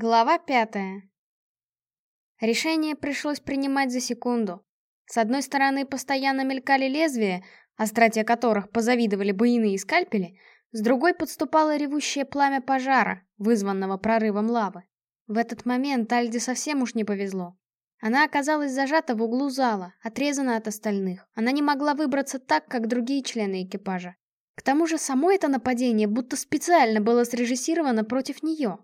Глава пятая. Решение пришлось принимать за секунду. С одной стороны, постоянно мелькали лезвия, остроте которых позавидовали бы иные скальпели, с другой подступало ревущее пламя пожара, вызванного прорывом лавы. В этот момент Альде совсем уж не повезло. Она оказалась зажата в углу зала, отрезана от остальных. Она не могла выбраться так, как другие члены экипажа. К тому же само это нападение будто специально было срежиссировано против нее.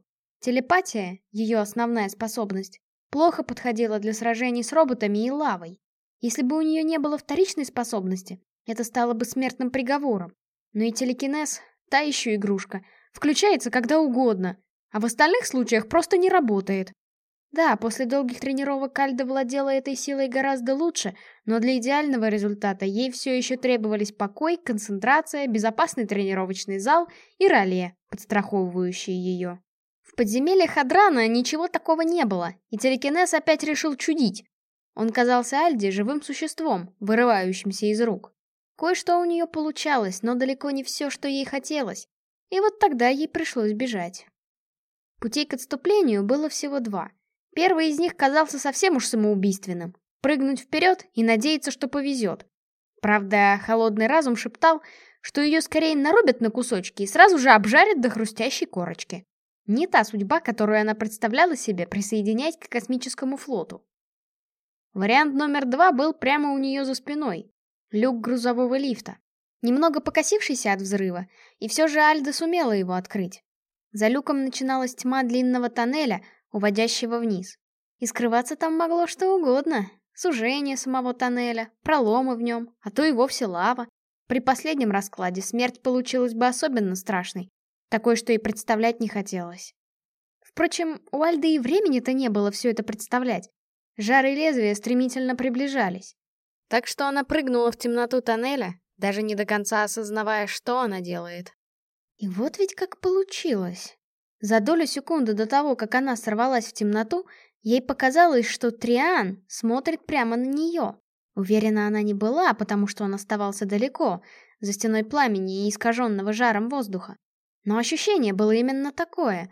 Телепатия, ее основная способность, плохо подходила для сражений с роботами и лавой. Если бы у нее не было вторичной способности, это стало бы смертным приговором. Но и телекинез, та еще игрушка, включается когда угодно, а в остальных случаях просто не работает. Да, после долгих тренировок Кальда владела этой силой гораздо лучше, но для идеального результата ей все еще требовались покой, концентрация, безопасный тренировочный зал и роле, подстраховывающие ее. В подземельях Адрана ничего такого не было, и телекинез опять решил чудить. Он казался Альде живым существом, вырывающимся из рук. Кое-что у нее получалось, но далеко не все, что ей хотелось. И вот тогда ей пришлось бежать. Путей к отступлению было всего два. Первый из них казался совсем уж самоубийственным. Прыгнуть вперед и надеяться, что повезет. Правда, холодный разум шептал, что ее скорее нарубят на кусочки и сразу же обжарят до хрустящей корочки. Не та судьба, которую она представляла себе присоединять к космическому флоту. Вариант номер два был прямо у нее за спиной. Люк грузового лифта. Немного покосившийся от взрыва, и все же Альда сумела его открыть. За люком начиналась тьма длинного тоннеля, уводящего вниз. И скрываться там могло что угодно. Сужение самого тоннеля, проломы в нем, а то и вовсе лава. При последнем раскладе смерть получилась бы особенно страшной, такой, что и представлять не хотелось. Впрочем, у Альды и времени-то не было все это представлять. Жары лезвия стремительно приближались. Так что она прыгнула в темноту тоннеля, даже не до конца осознавая, что она делает. И вот ведь как получилось. За долю секунды до того, как она сорвалась в темноту, ей показалось, что Триан смотрит прямо на нее. Уверена она не была, потому что он оставался далеко, за стеной пламени и искаженного жаром воздуха. Но ощущение было именно такое,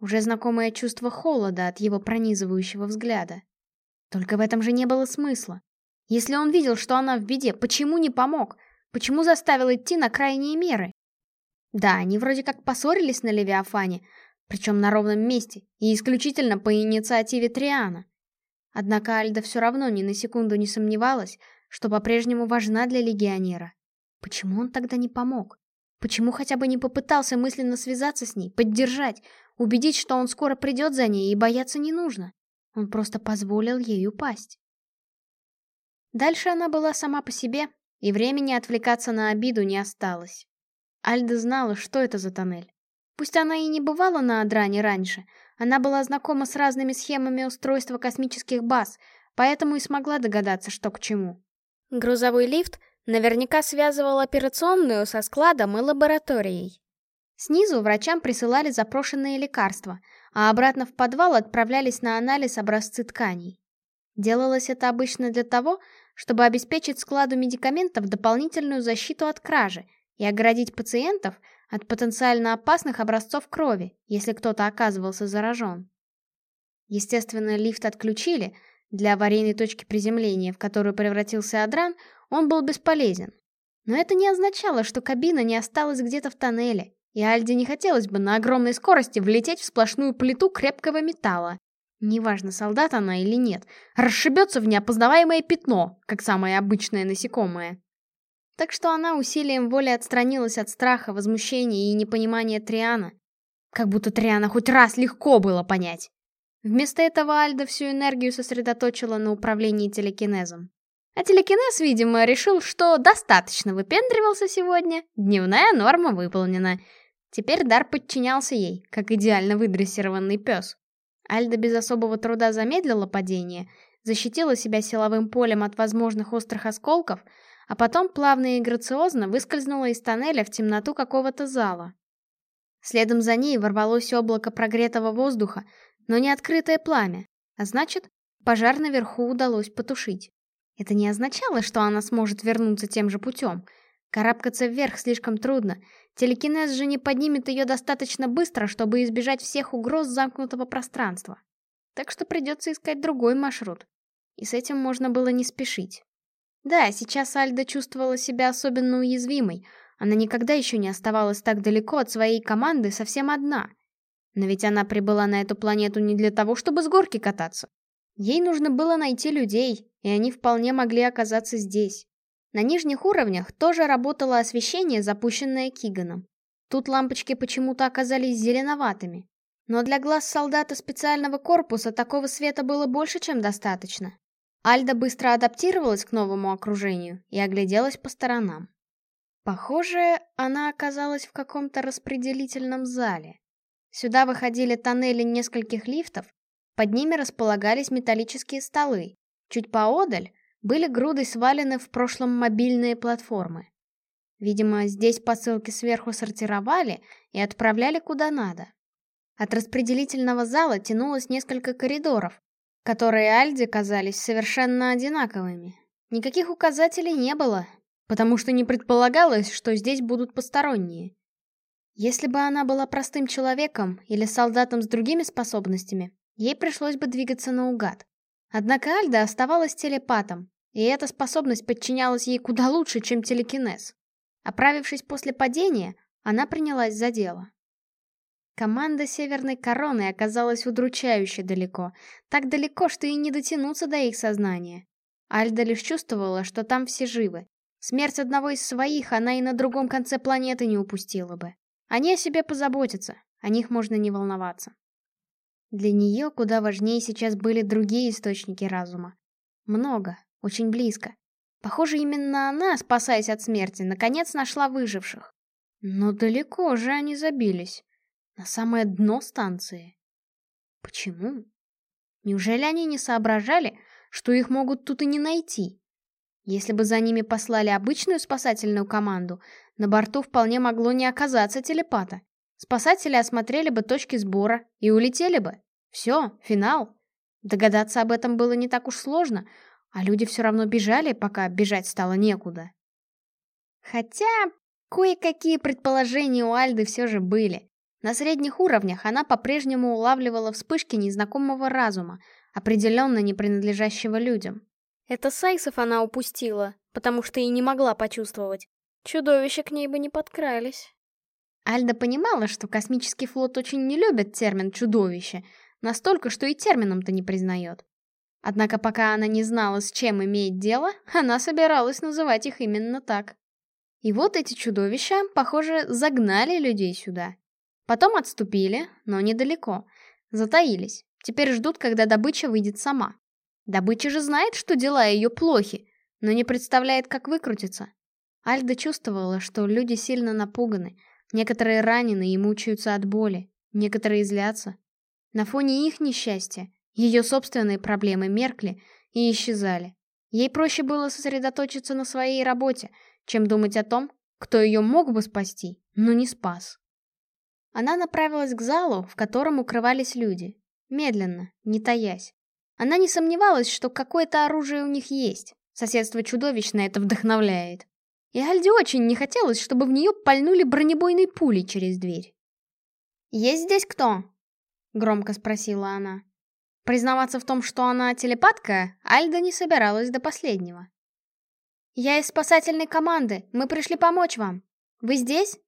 уже знакомое чувство холода от его пронизывающего взгляда. Только в этом же не было смысла. Если он видел, что она в беде, почему не помог? Почему заставил идти на крайние меры? Да, они вроде как поссорились на Левиафане, причем на ровном месте, и исключительно по инициативе Триана. Однако Альда все равно ни на секунду не сомневалась, что по-прежнему важна для легионера. Почему он тогда не помог? Почему хотя бы не попытался мысленно связаться с ней, поддержать, убедить, что он скоро придет за ней и бояться не нужно? Он просто позволил ей упасть. Дальше она была сама по себе, и времени отвлекаться на обиду не осталось. Альда знала, что это за тоннель. Пусть она и не бывала на Адране раньше, она была знакома с разными схемами устройства космических баз, поэтому и смогла догадаться, что к чему. Грузовой лифт Наверняка связывал операционную со складом и лабораторией. Снизу врачам присылали запрошенные лекарства, а обратно в подвал отправлялись на анализ образцы тканей. Делалось это обычно для того, чтобы обеспечить складу медикаментов дополнительную защиту от кражи и оградить пациентов от потенциально опасных образцов крови, если кто-то оказывался заражен. Естественно, лифт отключили, для аварийной точки приземления, в которую превратился Адран, он был бесполезен. Но это не означало, что кабина не осталась где-то в тоннеле, и Альде не хотелось бы на огромной скорости влететь в сплошную плиту крепкого металла. Неважно, солдат она или нет, расшибется в неопознаваемое пятно, как самое обычное насекомое. Так что она усилием воли отстранилась от страха, возмущения и непонимания Триана. Как будто Триана хоть раз легко было понять. Вместо этого Альда всю энергию сосредоточила на управлении телекинезом. А телекинез, видимо, решил, что достаточно выпендривался сегодня, дневная норма выполнена. Теперь дар подчинялся ей, как идеально выдрессированный пес. Альда без особого труда замедлила падение, защитила себя силовым полем от возможных острых осколков, а потом плавно и грациозно выскользнула из тоннеля в темноту какого-то зала. Следом за ней ворвалось облако прогретого воздуха, но не открытое пламя, а значит, пожар наверху удалось потушить. Это не означало, что она сможет вернуться тем же путем. Карабкаться вверх слишком трудно, Телекинез же не поднимет ее достаточно быстро, чтобы избежать всех угроз замкнутого пространства. Так что придется искать другой маршрут. И с этим можно было не спешить. Да, сейчас Альда чувствовала себя особенно уязвимой. Она никогда еще не оставалась так далеко от своей команды совсем одна. Но ведь она прибыла на эту планету не для того, чтобы с горки кататься. Ей нужно было найти людей, и они вполне могли оказаться здесь. На нижних уровнях тоже работало освещение, запущенное Киганом. Тут лампочки почему-то оказались зеленоватыми. Но для глаз солдата специального корпуса такого света было больше, чем достаточно. Альда быстро адаптировалась к новому окружению и огляделась по сторонам. Похоже, она оказалась в каком-то распределительном зале. Сюда выходили тоннели нескольких лифтов, под ними располагались металлические столы. Чуть поодаль были груды свалены в прошлом мобильные платформы. Видимо, здесь посылки сверху сортировали и отправляли куда надо. От распределительного зала тянулось несколько коридоров, которые Альде казались совершенно одинаковыми. Никаких указателей не было, потому что не предполагалось, что здесь будут посторонние. Если бы она была простым человеком или солдатом с другими способностями, ей пришлось бы двигаться наугад. Однако Альда оставалась телепатом, и эта способность подчинялась ей куда лучше, чем телекинез. Оправившись после падения, она принялась за дело. Команда Северной Короны оказалась удручающе далеко. Так далеко, что и не дотянуться до их сознания. Альда лишь чувствовала, что там все живы. Смерть одного из своих она и на другом конце планеты не упустила бы. Они о себе позаботятся, о них можно не волноваться. Для нее куда важнее сейчас были другие источники разума. Много, очень близко. Похоже, именно она, спасаясь от смерти, наконец нашла выживших. Но далеко же они забились. На самое дно станции. Почему? Неужели они не соображали, что их могут тут и не найти? Если бы за ними послали обычную спасательную команду, на борту вполне могло не оказаться телепата. Спасатели осмотрели бы точки сбора и улетели бы. Все, финал. Догадаться об этом было не так уж сложно, а люди все равно бежали, пока бежать стало некуда. Хотя, кое-какие предположения у Альды все же были. На средних уровнях она по-прежнему улавливала вспышки незнакомого разума, определенно не принадлежащего людям. Это Сайсов она упустила, потому что и не могла почувствовать. Чудовища к ней бы не подкрались. Альда понимала, что космический флот очень не любит термин «чудовище», настолько, что и термином-то не признает. Однако пока она не знала, с чем имеет дело, она собиралась называть их именно так. И вот эти чудовища, похоже, загнали людей сюда. Потом отступили, но недалеко. Затаились. Теперь ждут, когда добыча выйдет сама. Добыча же знает, что дела ее плохи, но не представляет, как выкрутиться. Альда чувствовала, что люди сильно напуганы. Некоторые ранены и мучаются от боли. Некоторые злятся. На фоне их несчастья ее собственные проблемы меркли и исчезали. Ей проще было сосредоточиться на своей работе, чем думать о том, кто ее мог бы спасти, но не спас. Она направилась к залу, в котором укрывались люди. Медленно, не таясь. Она не сомневалась, что какое-то оружие у них есть. Соседство чудовищно это вдохновляет. И Альде очень не хотелось, чтобы в нее пальнули бронебойной пулей через дверь. «Есть здесь кто?» — громко спросила она. Признаваться в том, что она телепатка, Альда не собиралась до последнего. «Я из спасательной команды, мы пришли помочь вам. Вы здесь?»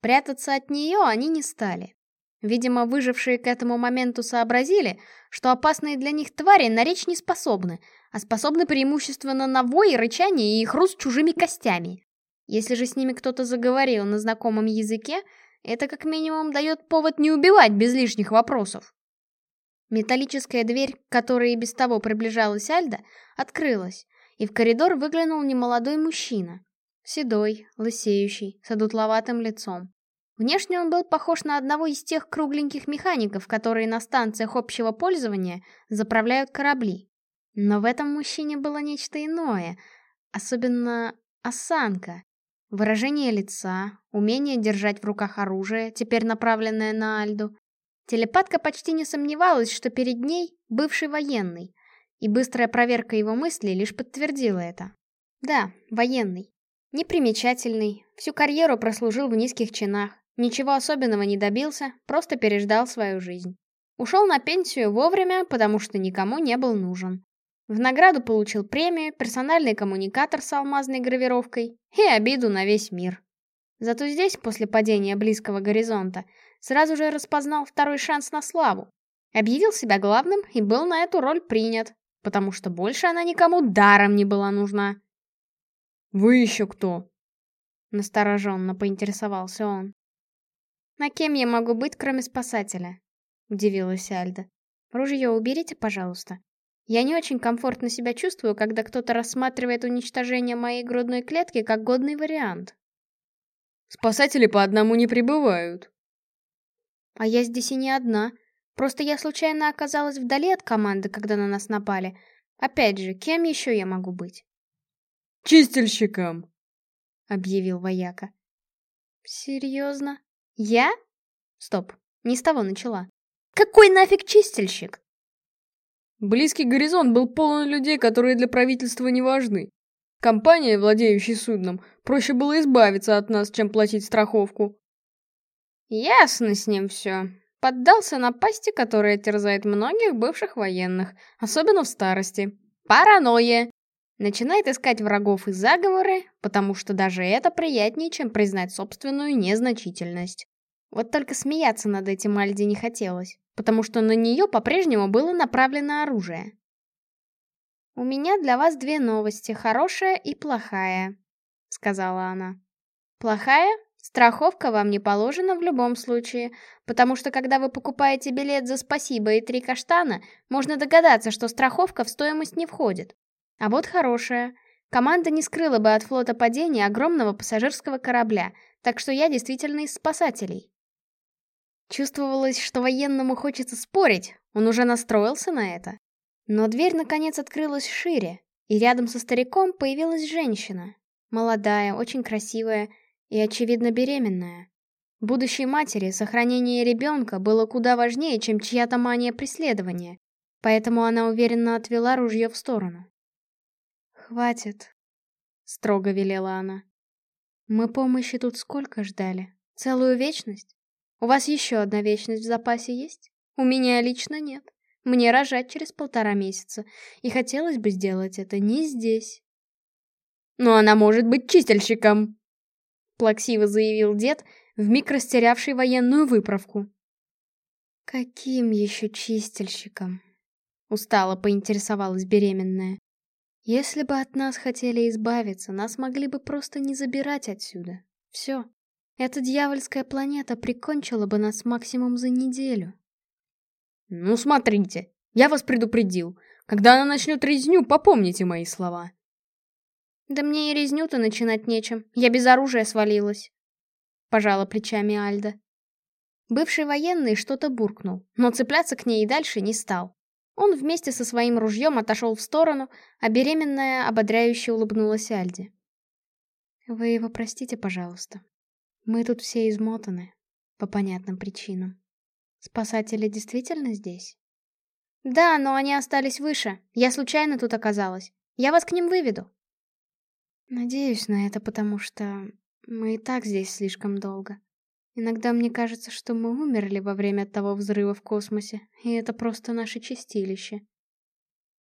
Прятаться от нее они не стали. Видимо, выжившие к этому моменту сообразили, что опасные для них твари на речь не способны, а способны преимущественно на вой, рычание и хруст чужими костями. Если же с ними кто-то заговорил на знакомом языке, это как минимум дает повод не убивать без лишних вопросов. Металлическая дверь, к которой и без того приближалась Альда, открылась, и в коридор выглянул немолодой мужчина. Седой, лысеющий, с одутловатым лицом. Внешне он был похож на одного из тех кругленьких механиков, которые на станциях общего пользования заправляют корабли. Но в этом мужчине было нечто иное, особенно осанка. Выражение лица, умение держать в руках оружие, теперь направленное на Альду. Телепатка почти не сомневалась, что перед ней бывший военный, и быстрая проверка его мыслей лишь подтвердила это. Да, военный. Непримечательный, всю карьеру прослужил в низких чинах, ничего особенного не добился, просто переждал свою жизнь. Ушел на пенсию вовремя, потому что никому не был нужен. В награду получил премию, персональный коммуникатор с алмазной гравировкой и обиду на весь мир. Зато здесь, после падения близкого горизонта, сразу же распознал второй шанс на славу. Объявил себя главным и был на эту роль принят, потому что больше она никому даром не была нужна. «Вы еще кто?» Настороженно поинтересовался он. «На кем я могу быть, кроме спасателя?» Удивилась Альда. «Ружье уберите, пожалуйста. Я не очень комфортно себя чувствую, когда кто-то рассматривает уничтожение моей грудной клетки как годный вариант». «Спасатели по одному не прибывают». «А я здесь и не одна. Просто я случайно оказалась вдали от команды, когда на нас напали. Опять же, кем еще я могу быть?» «Чистильщиком!» — объявил вояка. «Серьезно? Я? Стоп, не с того начала. Какой нафиг чистильщик?» Близкий горизонт был полон людей, которые для правительства не важны. Компания, владеющая судном, проще было избавиться от нас, чем платить страховку. Ясно с ним все. Поддался напасти, которая терзает многих бывших военных, особенно в старости. Паранойя. Начинает искать врагов и заговоры, потому что даже это приятнее, чем признать собственную незначительность. Вот только смеяться над этим Альде не хотелось, потому что на нее по-прежнему было направлено оружие. «У меня для вас две новости, хорошая и плохая», — сказала она. «Плохая? Страховка вам не положена в любом случае, потому что когда вы покупаете билет за спасибо и три каштана, можно догадаться, что страховка в стоимость не входит. А вот хорошая. Команда не скрыла бы от флота падения огромного пассажирского корабля, так что я действительно из спасателей. Чувствовалось, что военному хочется спорить, он уже настроился на это. Но дверь наконец открылась шире, и рядом со стариком появилась женщина. Молодая, очень красивая и, очевидно, беременная. Будущей матери сохранение ребенка было куда важнее, чем чья-то мания преследования, поэтому она уверенно отвела ружье в сторону. «Хватит», — строго велела она. «Мы помощи тут сколько ждали? Целую вечность? У вас еще одна вечность в запасе есть? У меня лично нет. Мне рожать через полтора месяца, и хотелось бы сделать это не здесь». «Но она может быть чистильщиком», — плаксиво заявил дед, вмиг растерявший военную выправку. «Каким еще чистильщиком?» — устало поинтересовалась беременная. Если бы от нас хотели избавиться, нас могли бы просто не забирать отсюда. Все. Эта дьявольская планета прикончила бы нас максимум за неделю. Ну, смотрите, я вас предупредил. Когда она начнет резню, попомните мои слова. Да мне и резню-то начинать нечем. Я без оружия свалилась. Пожала плечами Альда. Бывший военный что-то буркнул, но цепляться к ней и дальше не стал. Он вместе со своим ружьем отошел в сторону, а беременная ободряюще улыбнулась Альде. «Вы его простите, пожалуйста. Мы тут все измотаны, по понятным причинам. Спасатели действительно здесь?» «Да, но они остались выше. Я случайно тут оказалась. Я вас к ним выведу». «Надеюсь на это, потому что мы и так здесь слишком долго. Иногда мне кажется, что мы умерли во время того взрыва в космосе, и это просто наше чистилище.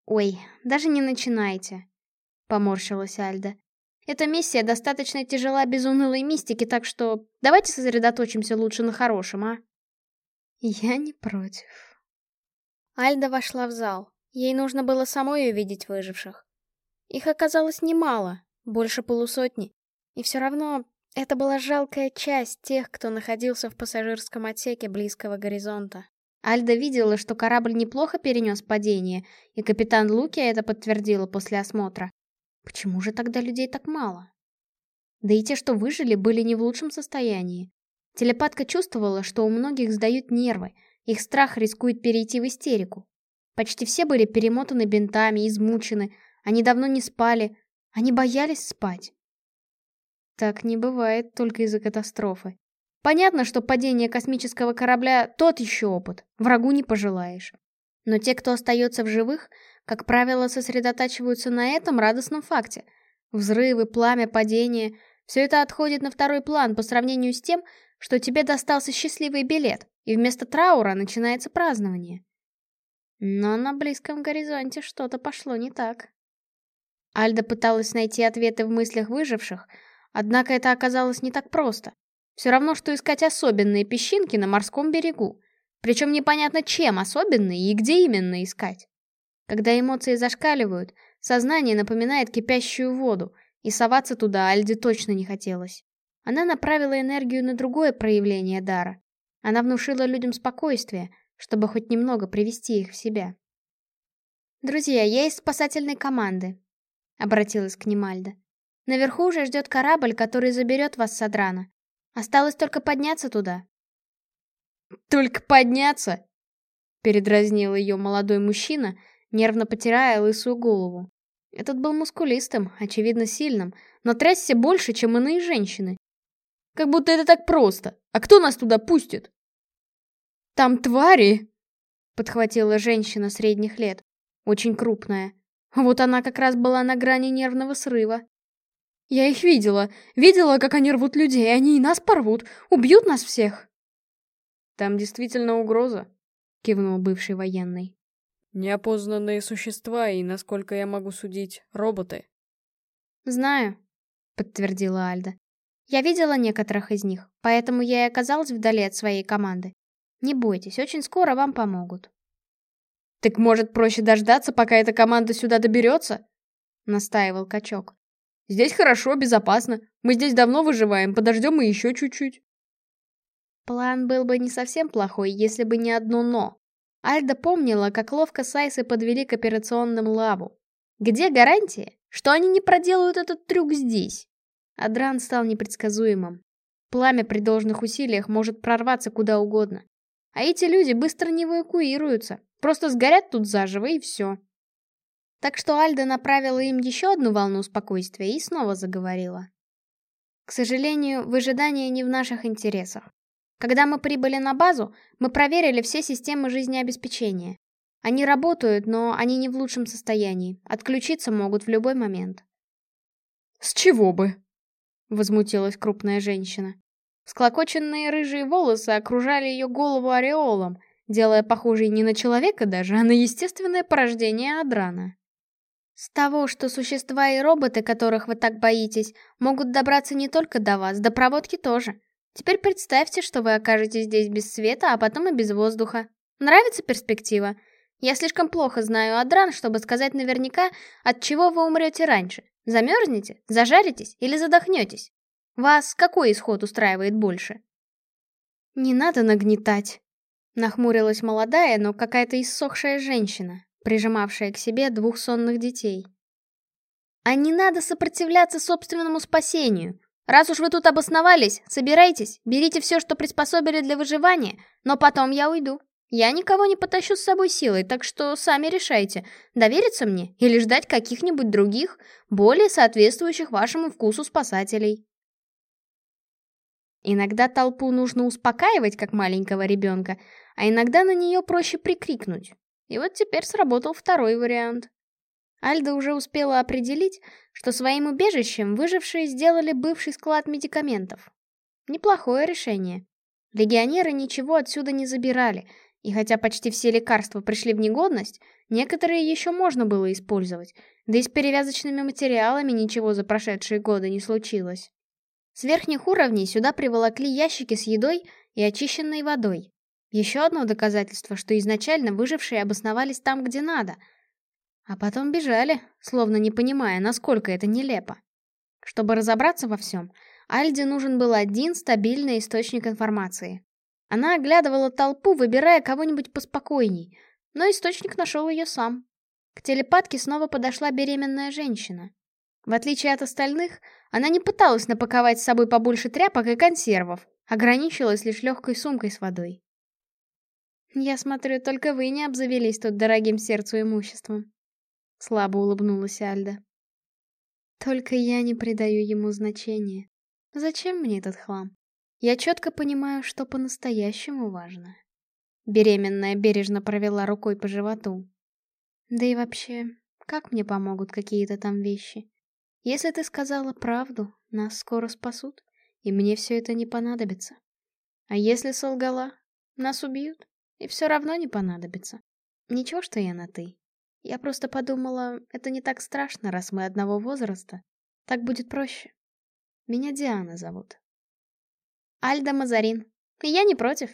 «Ой, даже не начинайте», — поморщилась Альда. «Эта миссия достаточно тяжела без унылой мистики, так что давайте сосредоточимся лучше на хорошем, а?» «Я не против». Альда вошла в зал. Ей нужно было самой увидеть выживших. Их оказалось немало, больше полусотни. И все равно это была жалкая часть тех, кто находился в пассажирском отсеке близкого горизонта. Альда видела, что корабль неплохо перенес падение, и капитан Луки это подтвердила после осмотра. Почему же тогда людей так мало? Да и те, что выжили, были не в лучшем состоянии. Телепатка чувствовала, что у многих сдают нервы, их страх рискует перейти в истерику. Почти все были перемотаны бинтами, измучены, они давно не спали, они боялись спать. Так не бывает только из-за катастрофы. Понятно, что падение космического корабля — тот еще опыт, врагу не пожелаешь. Но те, кто остается в живых, как правило, сосредотачиваются на этом радостном факте. Взрывы, пламя, падение — все это отходит на второй план по сравнению с тем, что тебе достался счастливый билет, и вместо траура начинается празднование. Но на близком горизонте что-то пошло не так. Альда пыталась найти ответы в мыслях выживших, однако это оказалось не так просто. Все равно, что искать особенные песчинки на морском берегу. Причем непонятно, чем особенные и где именно искать. Когда эмоции зашкаливают, сознание напоминает кипящую воду, и соваться туда Альде точно не хотелось. Она направила энергию на другое проявление дара. Она внушила людям спокойствие, чтобы хоть немного привести их в себя. «Друзья, я из спасательной команды», — обратилась к ним Альда. «Наверху уже ждет корабль, который заберет вас с Адрана. Осталось только подняться туда». «Только подняться?» — передразнил ее молодой мужчина, нервно потирая лысую голову. Этот был мускулистым, очевидно сильным, но трясся больше, чем иные женщины. Как будто это так просто. А кто нас туда пустит? Там твари, подхватила женщина средних лет, очень крупная. Вот она как раз была на грани нервного срыва. Я их видела. Видела, как они рвут людей, они и нас порвут, убьют нас всех. Там действительно угроза, кивнул бывший военный. Неопознанные существа и, насколько я могу судить, роботы. Знаю, подтвердила Альда. Я видела некоторых из них, поэтому я и оказалась вдали от своей команды. Не бойтесь, очень скоро вам помогут. Так может проще дождаться, пока эта команда сюда доберется? Настаивал качок. Здесь хорошо, безопасно. Мы здесь давно выживаем, подождем и еще чуть-чуть. План был бы не совсем плохой, если бы не одно «но». Альда помнила, как ловко Сайсы подвели к операционным лаву. Где гарантия, что они не проделают этот трюк здесь? Адран стал непредсказуемым. Пламя при должных усилиях может прорваться куда угодно. А эти люди быстро не эвакуируются, просто сгорят тут заживо и все. Так что Альда направила им еще одну волну спокойствия и снова заговорила. К сожалению, выжидание не в наших интересах. Когда мы прибыли на базу, мы проверили все системы жизнеобеспечения. Они работают, но они не в лучшем состоянии. Отключиться могут в любой момент. «С чего бы?» Возмутилась крупная женщина. Склокоченные рыжие волосы окружали ее голову ореолом, делая похожей не на человека даже, а на естественное порождение Адрана. С того, что существа и роботы, которых вы так боитесь, могут добраться не только до вас, до проводки тоже. Теперь представьте, что вы окажетесь здесь без света, а потом и без воздуха. Нравится перспектива? Я слишком плохо знаю Адран, чтобы сказать наверняка, от чего вы умрете раньше. Замерзнете, зажаритесь или задохнетесь? Вас какой исход устраивает больше? Не надо нагнетать. Нахмурилась молодая, но какая-то иссохшая женщина, прижимавшая к себе двух сонных детей. А не надо сопротивляться собственному спасению. Раз уж вы тут обосновались, собирайтесь, берите все, что приспособили для выживания, но потом я уйду. Я никого не потащу с собой силой, так что сами решайте, довериться мне или ждать каких-нибудь других, более соответствующих вашему вкусу спасателей. Иногда толпу нужно успокаивать, как маленького ребенка, а иногда на нее проще прикрикнуть. И вот теперь сработал второй вариант. Альда уже успела определить, что своим убежищем выжившие сделали бывший склад медикаментов. Неплохое решение. Легионеры ничего отсюда не забирали — и хотя почти все лекарства пришли в негодность, некоторые еще можно было использовать, да и с перевязочными материалами ничего за прошедшие годы не случилось. С верхних уровней сюда приволокли ящики с едой и очищенной водой. Еще одно доказательство, что изначально выжившие обосновались там, где надо. А потом бежали, словно не понимая, насколько это нелепо. Чтобы разобраться во всем, Альде нужен был один стабильный источник информации. Она оглядывала толпу, выбирая кого-нибудь поспокойней, но источник нашел ее сам. К телепатке снова подошла беременная женщина. В отличие от остальных, она не пыталась напаковать с собой побольше тряпок и консервов, ограничилась лишь легкой сумкой с водой. «Я смотрю, только вы не обзавелись тут дорогим сердцу имуществом», — слабо улыбнулась Альда. «Только я не придаю ему значения. Зачем мне этот хлам? Я четко понимаю, что по-настоящему важно. Беременная бережно провела рукой по животу. Да и вообще, как мне помогут какие-то там вещи? Если ты сказала правду, нас скоро спасут, и мне все это не понадобится. А если солгала, нас убьют, и все равно не понадобится. Ничего, что я на «ты». Я просто подумала, это не так страшно, раз мы одного возраста. Так будет проще. Меня Диана зовут. Альда Мазарин. Я не против.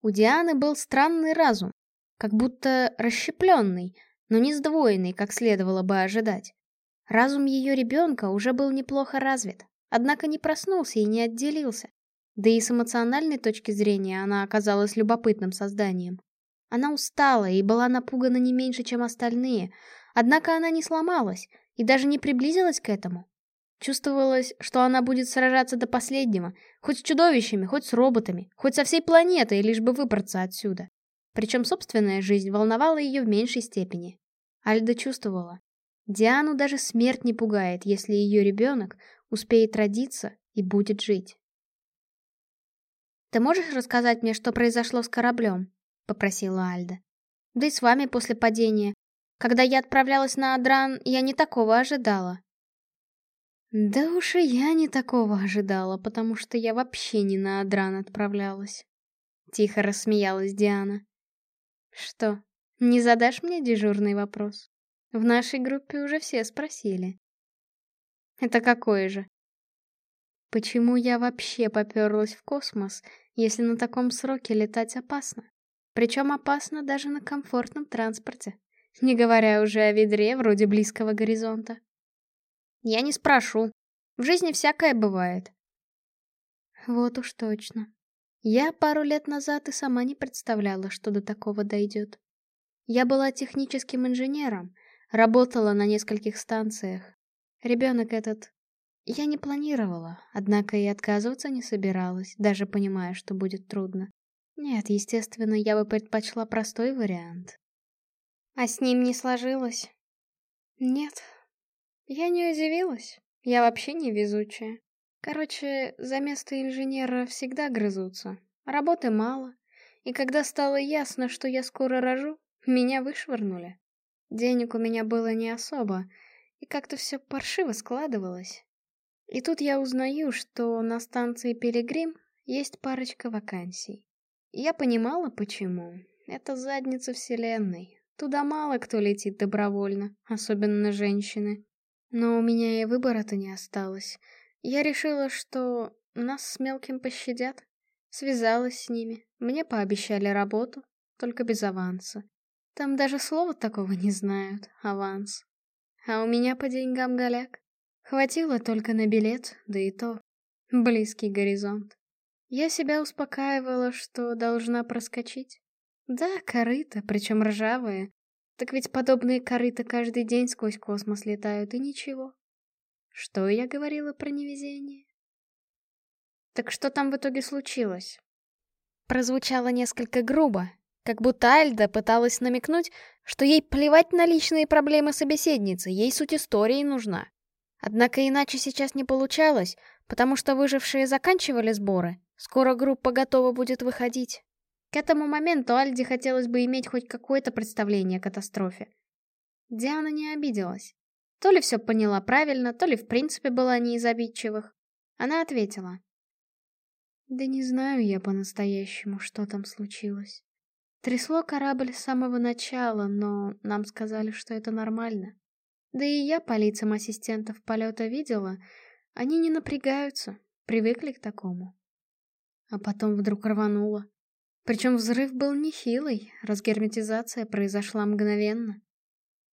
У Дианы был странный разум, как будто расщепленный, но не сдвоенный, как следовало бы ожидать. Разум ее ребенка уже был неплохо развит, однако не проснулся и не отделился. Да и с эмоциональной точки зрения она оказалась любопытным созданием. Она устала и была напугана не меньше, чем остальные, однако она не сломалась и даже не приблизилась к этому. Чувствовалось, что она будет сражаться до последнего, хоть с чудовищами, хоть с роботами, хоть со всей планетой, лишь бы выбраться отсюда. Причем собственная жизнь волновала ее в меньшей степени. Альда чувствовала. Диану даже смерть не пугает, если ее ребенок успеет родиться и будет жить. «Ты можешь рассказать мне, что произошло с кораблем?» — попросила Альда. «Да и с вами после падения. Когда я отправлялась на Адран, я не такого ожидала». «Да уж и я не такого ожидала, потому что я вообще не на Адран отправлялась». Тихо рассмеялась Диана. «Что, не задашь мне дежурный вопрос? В нашей группе уже все спросили». «Это какой же?» «Почему я вообще поперлась в космос, если на таком сроке летать опасно?» Причем опасно даже на комфортном транспорте. Не говоря уже о ведре вроде близкого горизонта. Я не спрошу. В жизни всякое бывает. Вот уж точно. Я пару лет назад и сама не представляла, что до такого дойдет. Я была техническим инженером, работала на нескольких станциях. Ребенок этот... Я не планировала, однако и отказываться не собиралась, даже понимая, что будет трудно. Нет, естественно, я бы предпочла простой вариант. А с ним не сложилось? Нет. Я не удивилась. Я вообще не везучая. Короче, за место инженера всегда грызутся. Работы мало. И когда стало ясно, что я скоро рожу, меня вышвырнули. Денег у меня было не особо, и как-то все паршиво складывалось. И тут я узнаю, что на станции Пилигрим есть парочка вакансий. Я понимала, почему. Это задница вселенной. Туда мало кто летит добровольно, особенно женщины. Но у меня и выбора-то не осталось. Я решила, что нас с мелким пощадят. Связалась с ними. Мне пообещали работу, только без аванса. Там даже слова такого не знают, аванс. А у меня по деньгам голяк. Хватило только на билет, да и то. Близкий горизонт. Я себя успокаивала, что должна проскочить. Да, корыто, причем ржавые. Так ведь подобные корыта каждый день сквозь космос летают, и ничего. Что я говорила про невезение? Так что там в итоге случилось? Прозвучало несколько грубо, как будто Альда пыталась намекнуть, что ей плевать на личные проблемы собеседницы, ей суть истории нужна. Однако иначе сейчас не получалось, потому что выжившие заканчивали сборы, Скоро группа готова будет выходить. К этому моменту Альде хотелось бы иметь хоть какое-то представление о катастрофе. Диана не обиделась. То ли все поняла правильно, то ли в принципе была не из обидчивых. Она ответила. Да не знаю я по-настоящему, что там случилось. Трясло корабль с самого начала, но нам сказали, что это нормально. Да и я по лицам ассистентов полета видела, они не напрягаются, привыкли к такому. А потом вдруг рвануло. Причем взрыв был нехилый, разгерметизация произошла мгновенно.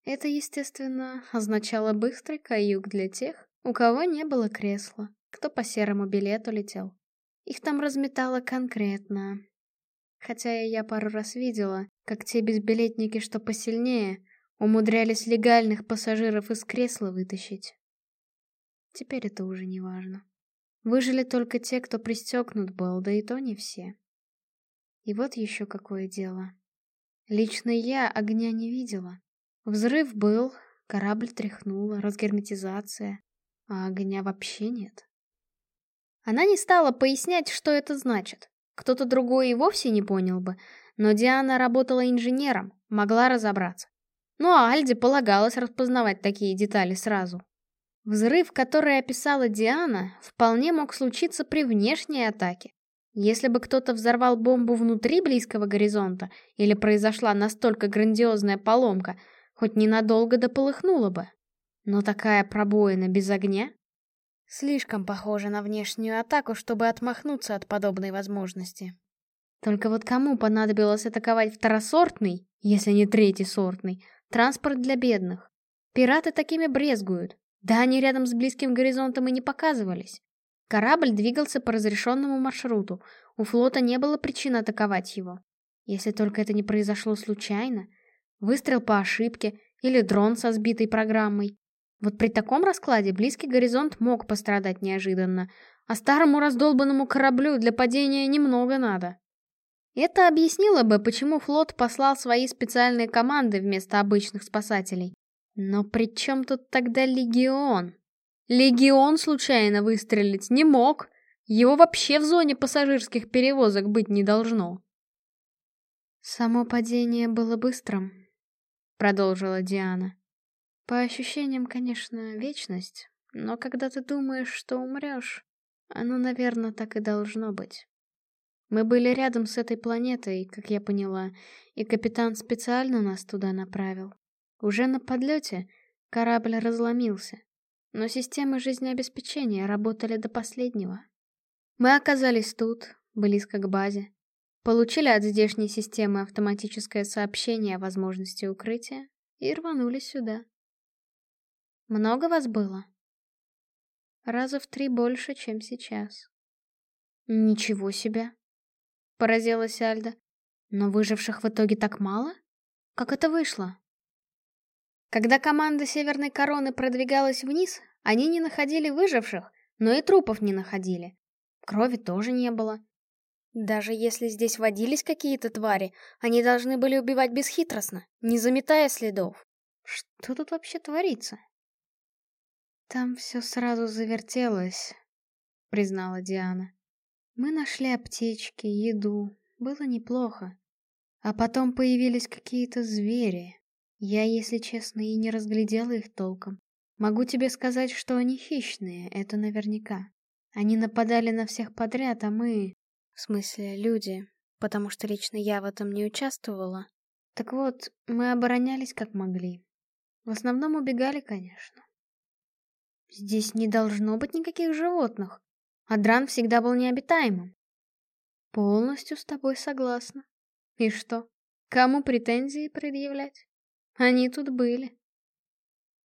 Это, естественно, означало быстрый каюк для тех, у кого не было кресла, кто по серому билету летел. Их там разметало конкретно. Хотя я пару раз видела, как те безбилетники, что посильнее, умудрялись легальных пассажиров из кресла вытащить. Теперь это уже не важно. Выжили только те, кто пристегнут был, да и то не все. И вот еще какое дело. Лично я огня не видела. Взрыв был, корабль тряхнула, разгерметизация, а огня вообще нет. Она не стала пояснять, что это значит. Кто-то другой и вовсе не понял бы, но Диана работала инженером, могла разобраться. Ну а Альде полагалось распознавать такие детали сразу. Взрыв, который описала Диана, вполне мог случиться при внешней атаке. Если бы кто-то взорвал бомбу внутри близкого горизонта, или произошла настолько грандиозная поломка, хоть ненадолго дополыхнула бы. Но такая пробоина без огня? Слишком похоже на внешнюю атаку, чтобы отмахнуться от подобной возможности. Только вот кому понадобилось атаковать второсортный, если не третий сортный, транспорт для бедных? Пираты такими брезгуют. Да они рядом с близким горизонтом и не показывались. Корабль двигался по разрешенному маршруту, у флота не было причин атаковать его. Если только это не произошло случайно. Выстрел по ошибке или дрон со сбитой программой. Вот при таком раскладе близкий горизонт мог пострадать неожиданно, а старому раздолбанному кораблю для падения немного надо. Это объяснило бы, почему флот послал свои специальные команды вместо обычных спасателей. Но при чем тут тогда Легион? Легион случайно выстрелить не мог. Его вообще в зоне пассажирских перевозок быть не должно. «Само падение было быстрым», — продолжила Диана. «По ощущениям, конечно, вечность, но когда ты думаешь, что умрешь, оно, наверное, так и должно быть. Мы были рядом с этой планетой, как я поняла, и капитан специально нас туда направил. Уже на подлете корабль разломился, но системы жизнеобеспечения работали до последнего. Мы оказались тут, близко к базе, получили от здешней системы автоматическое сообщение о возможности укрытия и рванули сюда. Много вас было? Раза в три больше, чем сейчас. Ничего себе, Поразилась Альда. Но выживших в итоге так мало? Как это вышло? Когда команда Северной Короны продвигалась вниз, они не находили выживших, но и трупов не находили. Крови тоже не было. Даже если здесь водились какие-то твари, они должны были убивать бесхитростно, не заметая следов. Что тут вообще творится? Там все сразу завертелось, признала Диана. Мы нашли аптечки, еду. Было неплохо. А потом появились какие-то звери. Я, если честно, и не разглядела их толком. Могу тебе сказать, что они хищные, это наверняка. Они нападали на всех подряд, а мы... В смысле, люди, потому что лично я в этом не участвовала. Так вот, мы оборонялись как могли. В основном убегали, конечно. Здесь не должно быть никаких животных. Адран всегда был необитаемым. Полностью с тобой согласна. И что, кому претензии предъявлять? Они тут были.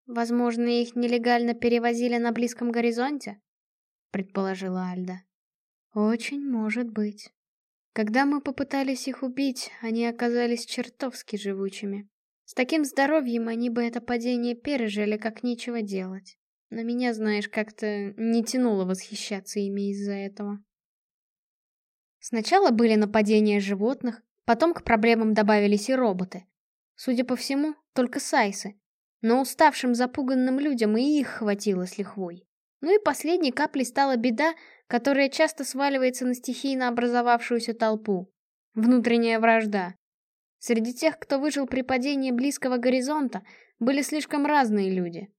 Возможно, их нелегально перевозили на близком горизонте, предположила Альда. Очень может быть. Когда мы попытались их убить, они оказались чертовски живучими. С таким здоровьем они бы это падение пережили, как нечего делать. На меня, знаешь, как-то не тянуло восхищаться ими из-за этого. Сначала были нападения животных, потом к проблемам добавились и роботы. Судя по всему, только сайсы. Но уставшим запуганным людям и их хватило с лихвой. Ну и последней каплей стала беда, которая часто сваливается на стихийно образовавшуюся толпу. Внутренняя вражда. Среди тех, кто выжил при падении близкого горизонта, были слишком разные люди.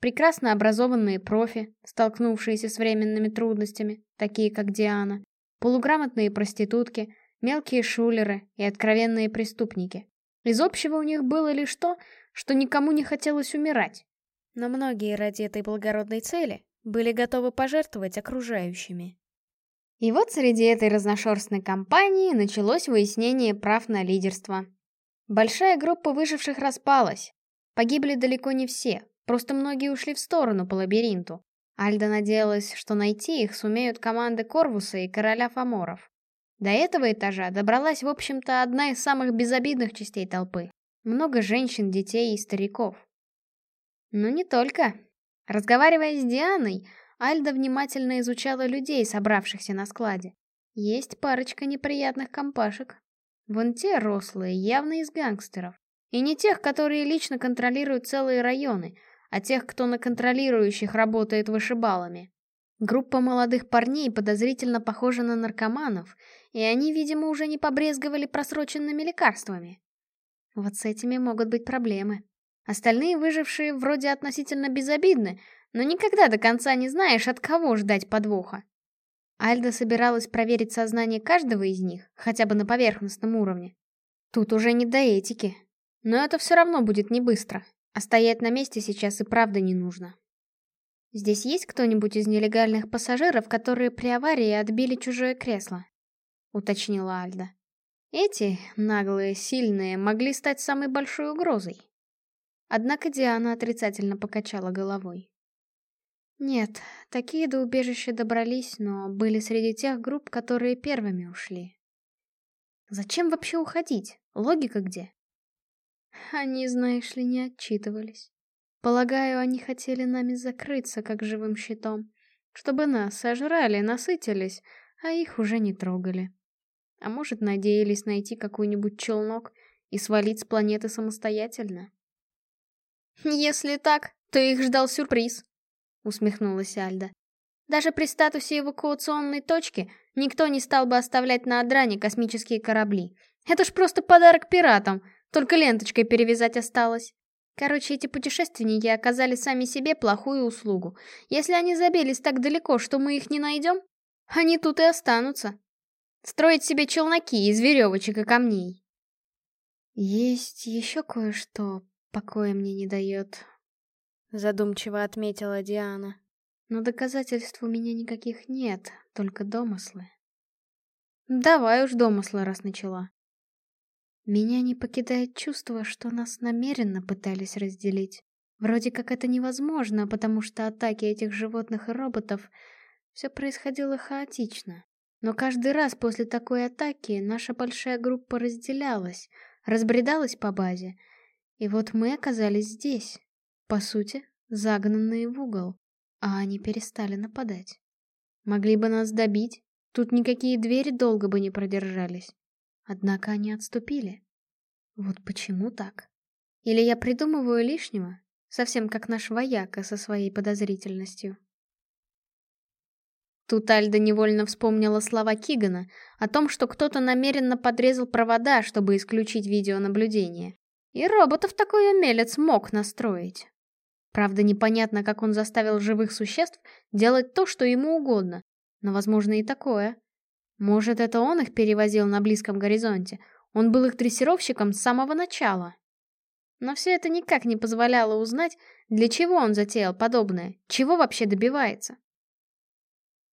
Прекрасно образованные профи, столкнувшиеся с временными трудностями, такие как Диана, полуграмотные проститутки, мелкие шулеры и откровенные преступники. Из общего у них было лишь то, что никому не хотелось умирать. Но многие ради этой благородной цели были готовы пожертвовать окружающими. И вот среди этой разношерстной компании началось выяснение прав на лидерство. Большая группа выживших распалась. Погибли далеко не все, Просто многие ушли в сторону по лабиринту. Альда надеялась, что найти их сумеют команды Корвуса и Короля Фоморов. До этого этажа добралась, в общем-то, одна из самых безобидных частей толпы. Много женщин, детей и стариков. Но не только. Разговаривая с Дианой, Альда внимательно изучала людей, собравшихся на складе. Есть парочка неприятных компашек. Вон те рослые, явно из гангстеров. И не тех, которые лично контролируют целые районы, а тех, кто на контролирующих работает вышибалами. Группа молодых парней подозрительно похожа на наркоманов, и они, видимо, уже не побрезговали просроченными лекарствами. Вот с этими могут быть проблемы. Остальные выжившие вроде относительно безобидны, но никогда до конца не знаешь, от кого ждать подвоха. Альда собиралась проверить сознание каждого из них, хотя бы на поверхностном уровне. Тут уже не до этики. Но это все равно будет не быстро, а стоять на месте сейчас и правда не нужно. Здесь есть кто-нибудь из нелегальных пассажиров, которые при аварии отбили чужое кресло? Уточнила Альда. Эти, наглые, сильные, могли стать самой большой угрозой. Однако Диана отрицательно покачала головой. Нет, такие до убежища добрались, но были среди тех групп, которые первыми ушли. Зачем вообще уходить? Логика где? Они, знаешь ли, не отчитывались. Полагаю, они хотели нами закрыться, как живым щитом, чтобы нас сожрали, насытились, а их уже не трогали. А может, надеялись найти какой-нибудь челнок и свалить с планеты самостоятельно? Если так, то их ждал сюрприз. — усмехнулась Альда. «Даже при статусе эвакуационной точки никто не стал бы оставлять на Адране космические корабли. Это ж просто подарок пиратам, только ленточкой перевязать осталось. Короче, эти путешественники оказали сами себе плохую услугу. Если они забились так далеко, что мы их не найдем, они тут и останутся. Строить себе челноки из веревочек и камней. Есть еще кое-что, покоя мне не дает, Задумчиво отметила Диана. Но доказательств у меня никаких нет, только домыслы. Давай уж домыслы, раз начала. Меня не покидает чувство, что нас намеренно пытались разделить. Вроде как это невозможно, потому что атаки этих животных и роботов все происходило хаотично. Но каждый раз после такой атаки наша большая группа разделялась, разбредалась по базе. И вот мы оказались здесь, по сути, загнанные в угол, а они перестали нападать. Могли бы нас добить, тут никакие двери долго бы не продержались. Однако они отступили. Вот почему так? Или я придумываю лишнего, совсем как наш вояка со своей подозрительностью? Тут Альда невольно вспомнила слова Кигана о том, что кто-то намеренно подрезал провода, чтобы исключить видеонаблюдение. И роботов такой умелец мог настроить. Правда, непонятно, как он заставил живых существ делать то, что ему угодно. Но, возможно, и такое. Может, это он их перевозил на близком горизонте. Он был их дрессировщиком с самого начала. Но все это никак не позволяло узнать, для чего он затеял подобное, чего вообще добивается.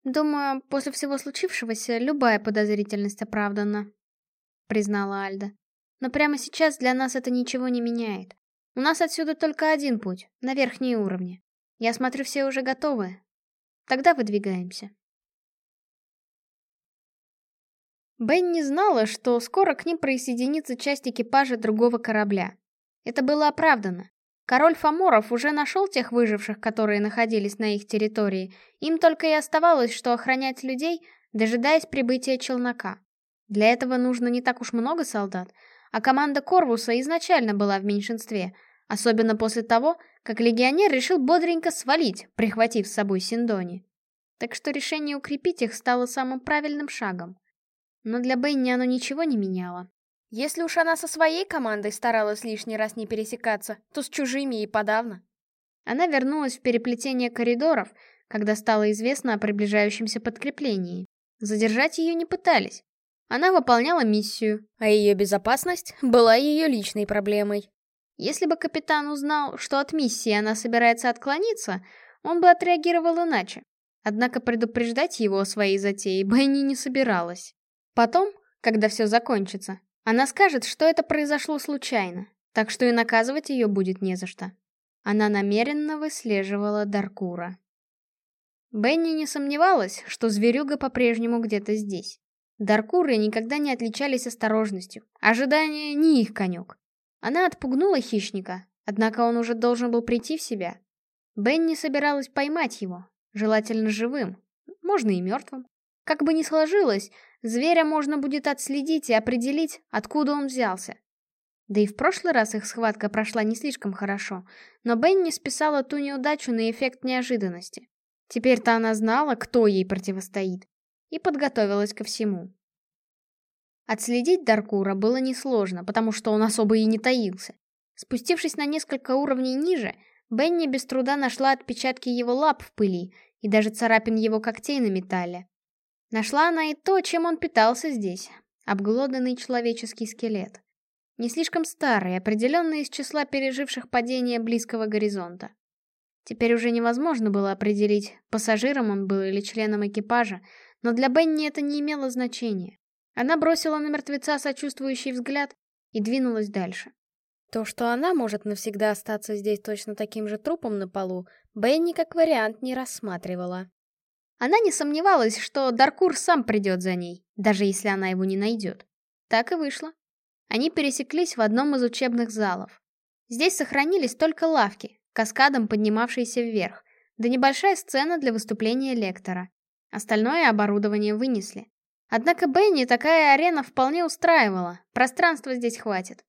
«Думаю, после всего случившегося любая подозрительность оправдана», — признала Альда. «Но прямо сейчас для нас это ничего не меняет. У нас отсюда только один путь, на верхние уровни. Я смотрю, все уже готовы. Тогда выдвигаемся. Бенни знала, что скоро к ним присоединится часть экипажа другого корабля. Это было оправдано. Король Фоморов уже нашел тех выживших, которые находились на их территории. Им только и оставалось, что охранять людей, дожидаясь прибытия челнока. Для этого нужно не так уж много солдат, а команда Корвуса изначально была в меньшинстве — Особенно после того, как легионер решил бодренько свалить, прихватив с собой Синдони. Так что решение укрепить их стало самым правильным шагом. Но для Бенни оно ничего не меняло. Если уж она со своей командой старалась лишний раз не пересекаться, то с чужими и подавно. Она вернулась в переплетение коридоров, когда стало известно о приближающемся подкреплении. Задержать ее не пытались. Она выполняла миссию, а ее безопасность была ее личной проблемой. Если бы капитан узнал, что от миссии она собирается отклониться, он бы отреагировал иначе. Однако предупреждать его о своей затее Бенни не собиралась. Потом, когда все закончится, она скажет, что это произошло случайно, так что и наказывать ее будет не за что. Она намеренно выслеживала Даркура. Бенни не сомневалась, что зверюга по-прежнему где-то здесь. Даркуры никогда не отличались осторожностью, ожидание не их конек. Она отпугнула хищника, однако он уже должен был прийти в себя. Бенни собиралась поймать его, желательно живым, можно и мертвым. Как бы ни сложилось, зверя можно будет отследить и определить, откуда он взялся. Да и в прошлый раз их схватка прошла не слишком хорошо, но Бенни списала ту неудачу на эффект неожиданности. Теперь-то она знала, кто ей противостоит, и подготовилась ко всему. Отследить Даркура было несложно, потому что он особо и не таился. Спустившись на несколько уровней ниже, Бенни без труда нашла отпечатки его лап в пыли и даже царапин его когтей на металле. Нашла она и то, чем он питался здесь — обглоданный человеческий скелет. Не слишком старый, определенно из числа переживших падение близкого горизонта. Теперь уже невозможно было определить, пассажиром он был или членом экипажа, но для Бенни это не имело значения. Она бросила на мертвеца сочувствующий взгляд и двинулась дальше. То, что она может навсегда остаться здесь точно таким же трупом на полу, Бенни как вариант не рассматривала. Она не сомневалась, что Даркур сам придет за ней, даже если она его не найдет. Так и вышло. Они пересеклись в одном из учебных залов. Здесь сохранились только лавки, каскадом поднимавшиеся вверх, да небольшая сцена для выступления лектора. Остальное оборудование вынесли. Однако Бенни такая арена вполне устраивала, пространства здесь хватит.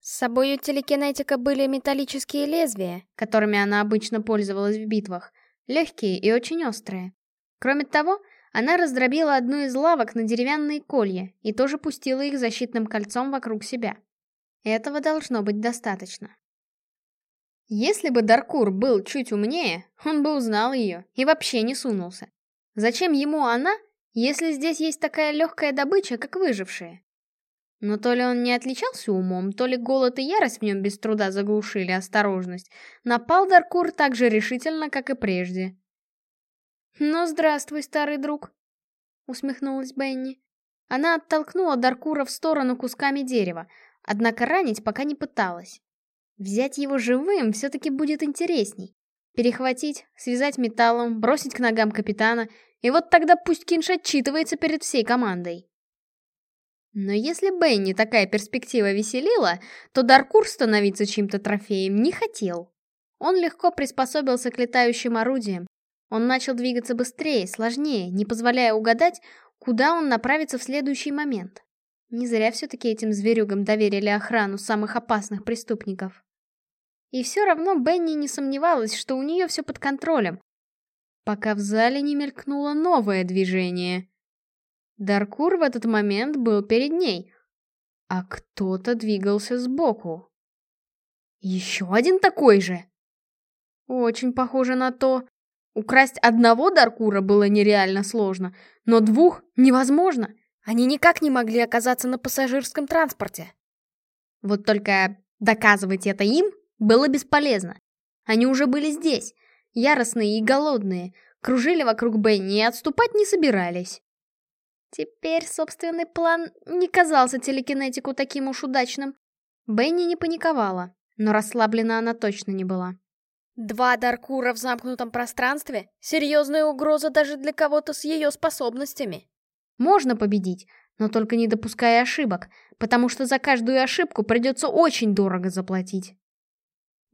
С собой у телекинетика были металлические лезвия, которыми она обычно пользовалась в битвах, легкие и очень острые. Кроме того, она раздробила одну из лавок на деревянные колья и тоже пустила их защитным кольцом вокруг себя. Этого должно быть достаточно. Если бы Даркур был чуть умнее, он бы узнал ее и вообще не сунулся. Зачем ему она, если здесь есть такая легкая добыча, как выжившие? Но то ли он не отличался умом, то ли голод и ярость в нем без труда заглушили осторожность, напал Даркур так же решительно, как и прежде. «Ну, здравствуй, старый друг», — усмехнулась Бенни. Она оттолкнула Даркура в сторону кусками дерева, однако ранить пока не пыталась. Взять его живым все-таки будет интересней. Перехватить, связать металлом, бросить к ногам капитана, и вот тогда пусть Кинш отчитывается перед всей командой. Но если Бенни такая перспектива веселила, то Даркур становиться чьим-то трофеем не хотел. Он легко приспособился к летающим орудиям. Он начал двигаться быстрее, сложнее, не позволяя угадать, куда он направится в следующий момент. Не зря все-таки этим зверюгам доверили охрану самых опасных преступников. И все равно Бенни не сомневалась, что у нее все под контролем. Пока в зале не мелькнуло новое движение. Даркур в этот момент был перед ней, а кто-то двигался сбоку. Еще один такой же? Очень похоже на то. Украсть одного Даркура было нереально сложно, но двух невозможно. Они никак не могли оказаться на пассажирском транспорте. Вот только доказывать это им было бесполезно. Они уже были здесь, яростные и голодные, кружили вокруг Бенни и отступать не собирались. Теперь собственный план не казался телекинетику таким уж удачным. Бенни не паниковала, но расслаблена она точно не была. Два Даркура в замкнутом пространстве — серьезная угроза даже для кого-то с ее способностями. Можно победить, но только не допуская ошибок, потому что за каждую ошибку придется очень дорого заплатить.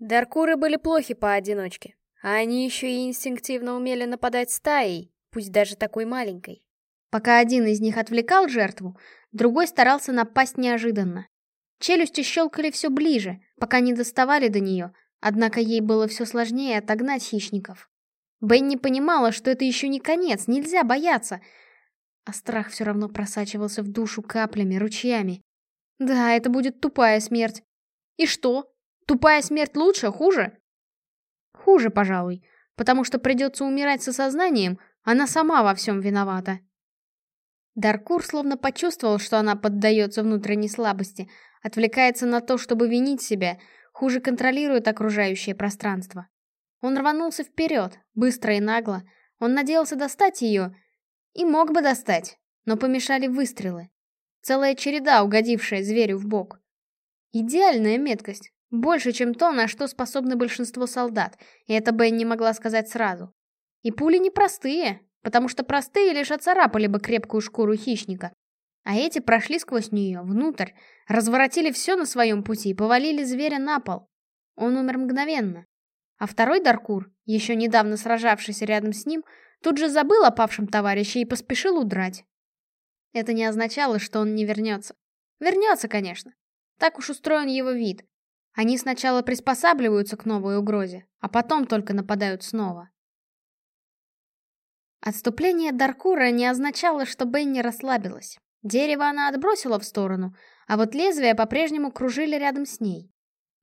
Даркуры были плохи поодиночке, а они еще и инстинктивно умели нападать стаей, пусть даже такой маленькой. Пока один из них отвлекал жертву, другой старался напасть неожиданно. Челюсти щелкали все ближе, пока не доставали до нее, однако ей было все сложнее отогнать хищников. Бенни понимала, что это еще не конец, нельзя бояться. А страх все равно просачивался в душу каплями, ручьями. Да, это будет тупая смерть. И что? Тупая смерть лучше, хуже? Хуже, пожалуй, потому что придется умирать с осознанием, она сама во всем виновата. Даркур словно почувствовал, что она поддается внутренней слабости, отвлекается на то, чтобы винить себя, хуже контролирует окружающее пространство. Он рванулся вперед, быстро и нагло. Он надеялся достать ее, и мог бы достать, но помешали выстрелы. Целая череда, угодившая зверю в бок. Идеальная меткость, больше, чем то, на что способны большинство солдат, и это Бен не могла сказать сразу. И пули непростые, потому что простые лишь оцарапали бы крепкую шкуру хищника. А эти прошли сквозь нее, внутрь, разворотили все на своем пути и повалили зверя на пол. Он умер мгновенно. А второй Даркур, еще недавно сражавшийся рядом с ним, тут же забыл о павшем товарище и поспешил удрать. Это не означало, что он не вернется. Вернется, конечно. Так уж устроен его вид. Они сначала приспосабливаются к новой угрозе, а потом только нападают снова. Отступление Даркура не означало, что Бенни расслабилась. Дерево она отбросила в сторону, а вот лезвия по-прежнему кружили рядом с ней.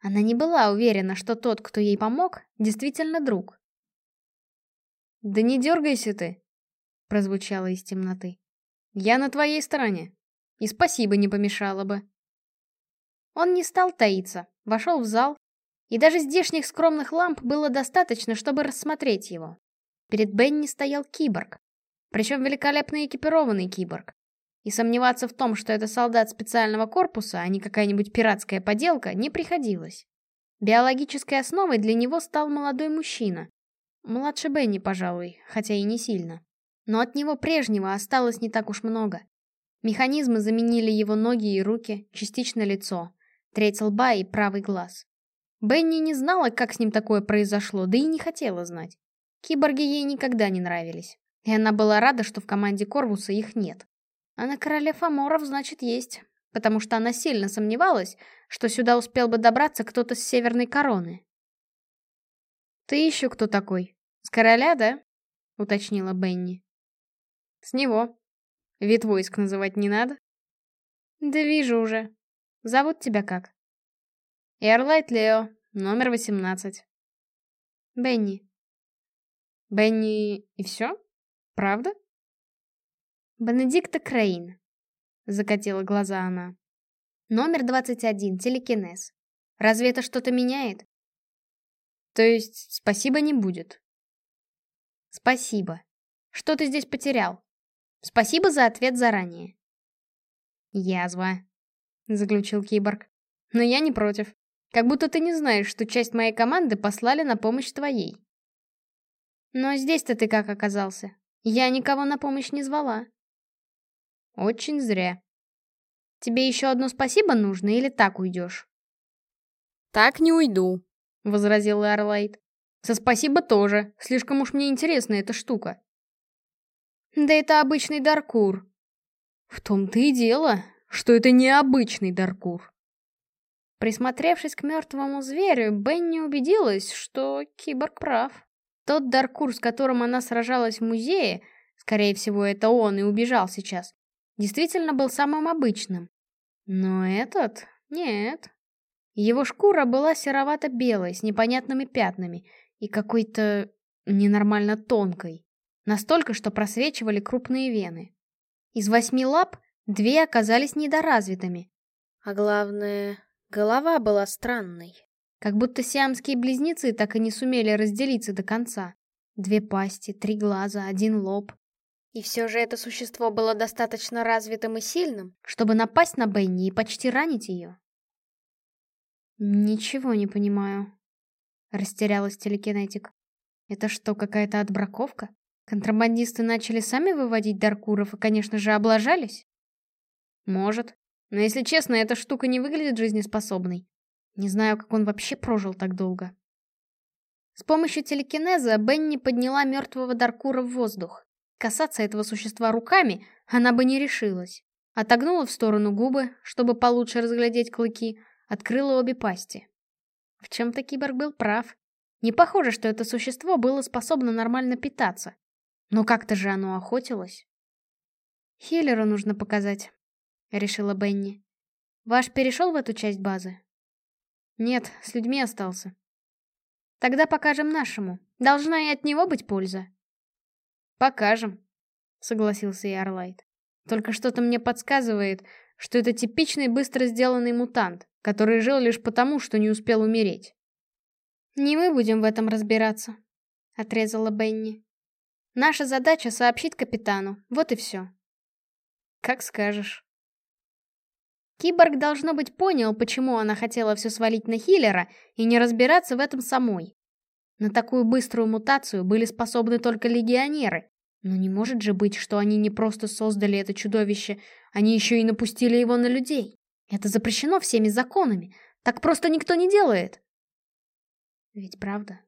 Она не была уверена, что тот, кто ей помог, действительно друг. «Да не дергайся ты!» — прозвучало из темноты. «Я на твоей стороне. И спасибо не помешало бы». Он не стал таиться, вошел в зал, и даже здешних скромных ламп было достаточно, чтобы рассмотреть его. Перед Бенни стоял киборг, причем великолепно экипированный киборг. И сомневаться в том, что это солдат специального корпуса, а не какая-нибудь пиратская поделка, не приходилось. Биологической основой для него стал молодой мужчина. Младше Бенни, пожалуй, хотя и не сильно. Но от него прежнего осталось не так уж много. Механизмы заменили его ноги и руки, частично лицо, треть лба и правый глаз. Бенни не знала, как с ним такое произошло, да и не хотела знать. Киборги ей никогда не нравились. И она была рада, что в команде Корвуса их нет. А на королев Аморов, значит, есть. Потому что она сильно сомневалась, что сюда успел бы добраться кто-то с Северной Короны. «Ты еще кто такой? С короля, да?» — уточнила Бенни. «С него. Вид войск называть не надо?» «Да вижу уже. Зовут тебя как?» «Эрлайт Лео, номер 18». «Бенни». «Бенни и все? Правда?» «Бенедикта Крейн», — закатила глаза она. «Номер 21, телекинез. Разве это что-то меняет?» «То есть спасибо не будет?» «Спасибо. Что ты здесь потерял? Спасибо за ответ заранее». «Язва», — заключил киборг. «Но я не против. Как будто ты не знаешь, что часть моей команды послали на помощь твоей». «Но здесь-то ты как оказался? Я никого на помощь не звала». Очень зря. Тебе еще одно спасибо нужно или так уйдешь? Так не уйду, возразил Эрлайт. Со спасибо тоже, слишком уж мне интересна эта штука. Да это обычный Даркур. В том-то и дело, что это необычный Даркур. Присмотревшись к мертвому зверю, Бенни убедилась, что киборг прав. Тот Даркур, с которым она сражалась в музее, скорее всего, это он и убежал сейчас, действительно был самым обычным. Но этот... нет. Его шкура была серовато-белой, с непонятными пятнами и какой-то ненормально тонкой. Настолько, что просвечивали крупные вены. Из восьми лап две оказались недоразвитыми. А главное, голова была странной. Как будто сиамские близнецы так и не сумели разделиться до конца. Две пасти, три глаза, один лоб. И все же это существо было достаточно развитым и сильным, чтобы напасть на Бенни и почти ранить ее. «Ничего не понимаю», — растерялась телекинетик. «Это что, какая-то отбраковка? Контрабандисты начали сами выводить Даркуров и, конечно же, облажались?» «Может. Но если честно, эта штука не выглядит жизнеспособной. Не знаю, как он вообще прожил так долго». С помощью телекинеза Бенни подняла мертвого Даркура в воздух. Касаться этого существа руками она бы не решилась. Отогнула в сторону губы, чтобы получше разглядеть клыки, открыла обе пасти. В чем-то киборг был прав. Не похоже, что это существо было способно нормально питаться. Но как-то же оно охотилось. «Хиллеру нужно показать», — решила Бенни. «Ваш перешел в эту часть базы?» «Нет, с людьми остался». «Тогда покажем нашему. Должна и от него быть польза». «Покажем», — согласился Ярлайт. «Только что-то мне подсказывает, что это типичный быстро сделанный мутант, который жил лишь потому, что не успел умереть». «Не мы будем в этом разбираться», — отрезала Бенни. «Наша задача — сообщить капитану, вот и все». «Как скажешь». Киборг, должно быть, понял, почему она хотела все свалить на Хиллера и не разбираться в этом самой. На такую быструю мутацию были способны только легионеры. Но не может же быть, что они не просто создали это чудовище, они еще и напустили его на людей. Это запрещено всеми законами. Так просто никто не делает. Ведь правда?